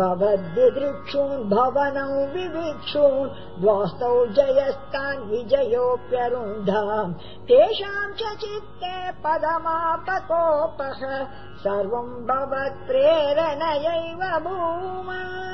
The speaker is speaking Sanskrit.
भवद्दिदृक्षून् भवनौ विविक्षुन् द्वास्तौ जयस्तान् विजयोऽप्यरुन्धाम् तेषाम् चित्ते पदमापकोपः। सर्वम् भवत्प्रेरणयैव भूमा भूम।